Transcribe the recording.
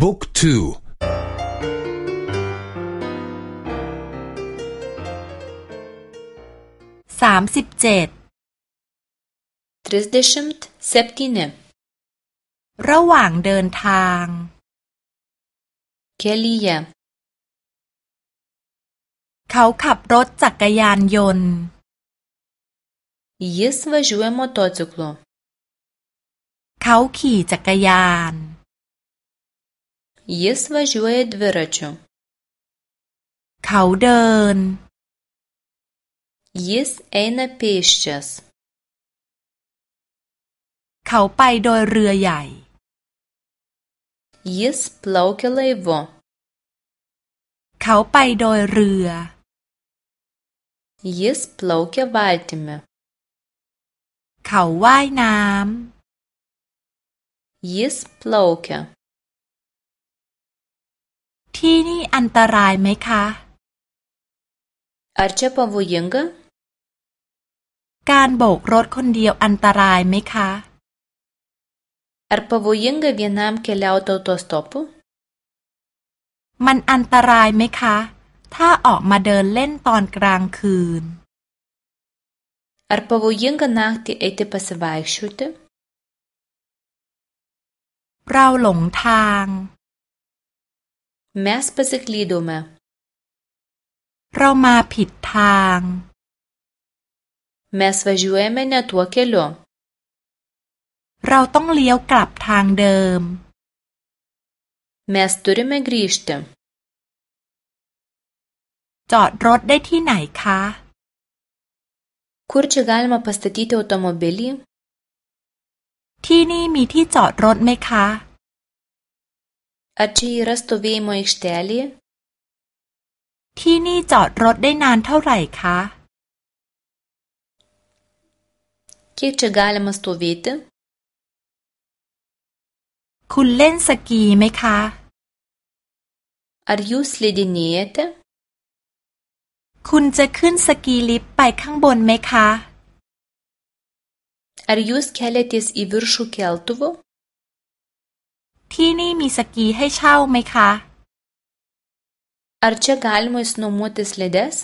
บุ๊กทูสามสิบเจ็ดทริสเดชิมต์เซปติเนระหว่างเดินทางเคลียเขาขับรถจักรยานยนต์ Jis važiuoja motociklu. เขาขี่จักรยาน Jis važiuoja dviračiu. เขาเดิน Jis eina pėsčias. เขาไปโดยเรือใหญ่ Jis plaukia laivu. เขาไปโดยเรือ Jis plaukia valtimi. เขาว่ายน้ำ Jis plaukia ที่นี่อันตรายไหมคะ Ar čia pavojinga การโบกรถคนเดียวอันตรายไหมคะ Ar pavojinga vienam keliauti autostopu มันอันตรายไหมคะ ถ้าออกมาเดินเล่นตอนกลางคืน Ar pavojinga naktį eiti pasivaikščioti? เราหลงทาง Mes pasiklydome. เรามาผิดทาง Mes važiuojame ne tuo keliu. เราต้องเลี้ยวกลับทางเดิม Mes turime grįžti. จอดรถได้ที่ไหนคะ Kur čia galima pastatyti automobilį? ที่นี่มีที่จอดรถไหมคะ Ar čia yra stovėjimo aikštelė? ที่นี่จอดรถได้นานเท่าไหร่คะ Kiek čia galima stovėti? คุณเล่นสกีไหมคะ Ar jūs slidinėjate? คุณจะขึ้นสกีลิฟต์ไปข้างบนไหมคะ Ar jūs keliatės į viršų keltuvu? ที่นี่มีสกีให้เช่าไหมคะ Ar čia galima išnuomoti slides?